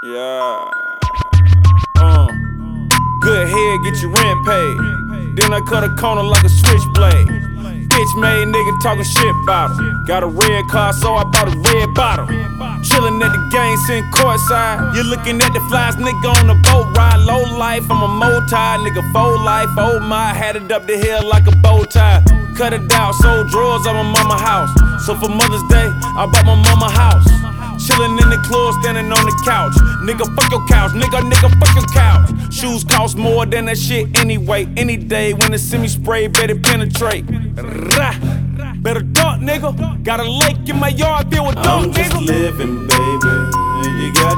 Yeah. Uh. Good head, get your rent paid. Then I cut a corner like a switchblade. Bitch made nigga talking shit about him. Got a red car, so I bought a red bottle. Chillin' at the game, sitting courtside. You looking at the flies, nigga on the boat ride. Low life, I'm a multi, nigga, full life. Oh my, had it up the hill like a bow tie. Cut it out, sold drawers at my mama house. So for Mother's Day, I bought my mama house. Chillin' in the standing on the couch. Nigga, fuck your couch. Nigga, nigga, fuck your couch. Shoes cost more than that shit anyway. Any day when the semi spray better penetrate. Rah. Better duck, nigga. Got a lake in my yard filled with I'm just living, baby. You got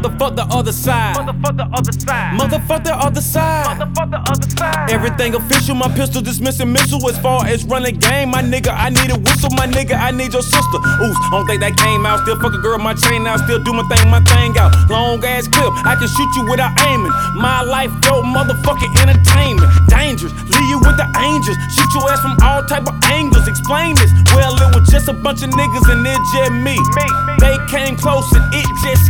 Motherfuck the other side. Motherfuck the other side. Motherfuck the other side. Motherfuck the other side. Everything official, my pistol dismissing missile. As far as running game, my nigga, I need a whistle, my nigga, I need your sister. Oops, I don't think that came out. Still fuck a girl, my chain out. Still do my thing, my thing out. Long ass clip, I can shoot you without aiming. My life, yo, motherfucking entertainment. Dangerous, leave you with the angels. Shoot your ass from all type of angles. Explain this. Well, it was just a bunch of niggas and it just me. Me. They came close and it just ski. Ski. They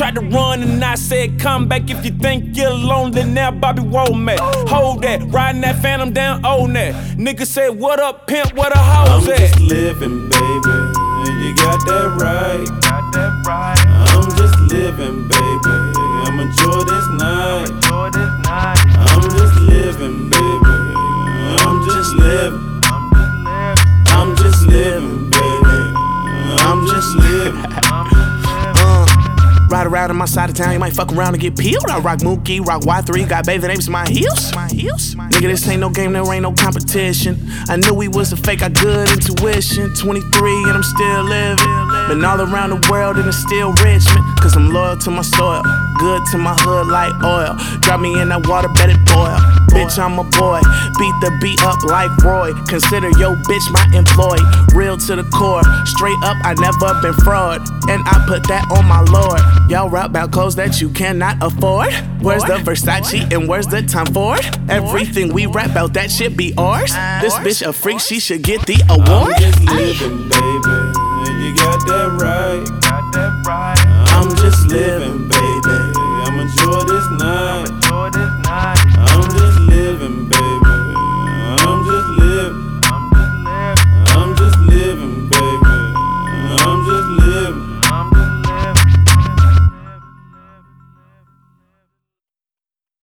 tried to run and I said, come back if you think you're lonely. Now Bobby Womack, hold that, riding that phantom down, own that. Nigga said, what up, pimp, where the I'm at? just living, baby. You got that right. Got that right. I'm just living, baby. I'ma enjoy this night. Enjoy this night. I'm just living, baby. I'm just living. I'm just living. I'm just living, baby. I'm just living. Around in my side of town, you might fuck around and get peeled. I rock Mookie, rock Y3, got bathing apes in my heels. My heels. Nigga, this ain't no game, there ain't no competition. I knew we was a fake, got good intuition. 23 and I'm still living. Been all around the world and it's still Richmond. Cause I'm loyal to my soil, good to my hood like oil. Drop me in that water, bet it boil. Bitch, I'm a boy. Beat the beat up like Roy. Consider yo bitch my employee. Real to the core. Straight up, I never been fraud. And I put that on my lord. Y'all rap about clothes that you cannot afford. Where's the Versace and where's the Tom Ford? Everything we rap about, that shit be ours. This bitch a freak, she should get the award. I'm award. just living, baby. You got that right. Got that right. I'm just living, baby.